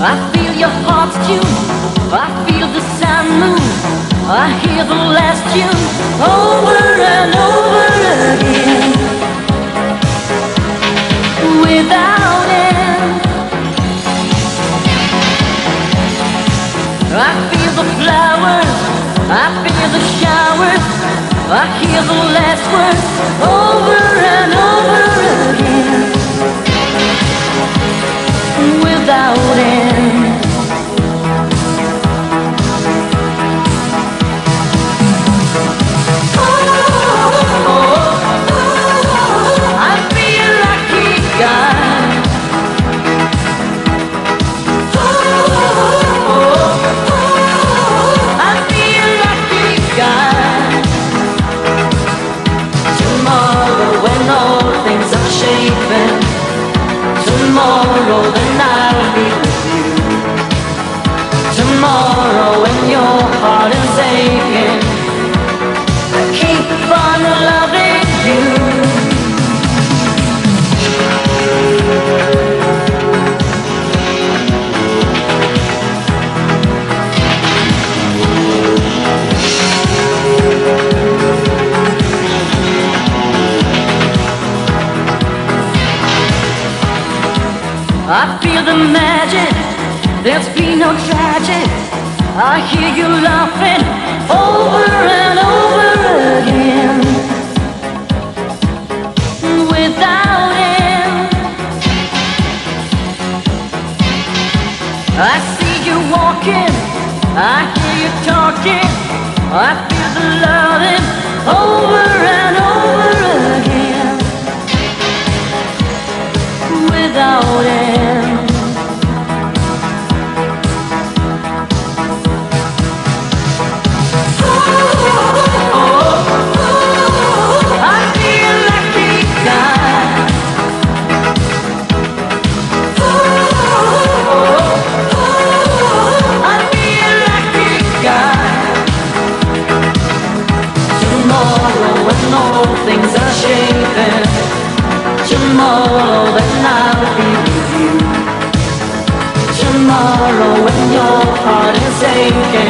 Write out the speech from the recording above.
I feel your heart's tune. I feel the sun move. I hear the last tune over and over again. Without end. I feel the flowers. I feel the showers. I hear the last words over over shapen, tomorrow then I'll I feel the magic, there's been no tragic. I hear you laughing over and over again. Without end, I see you walking, I hear you talking, I feel the loving over and over tomorrow I'll be with you. Tomorrow when your heart is aching.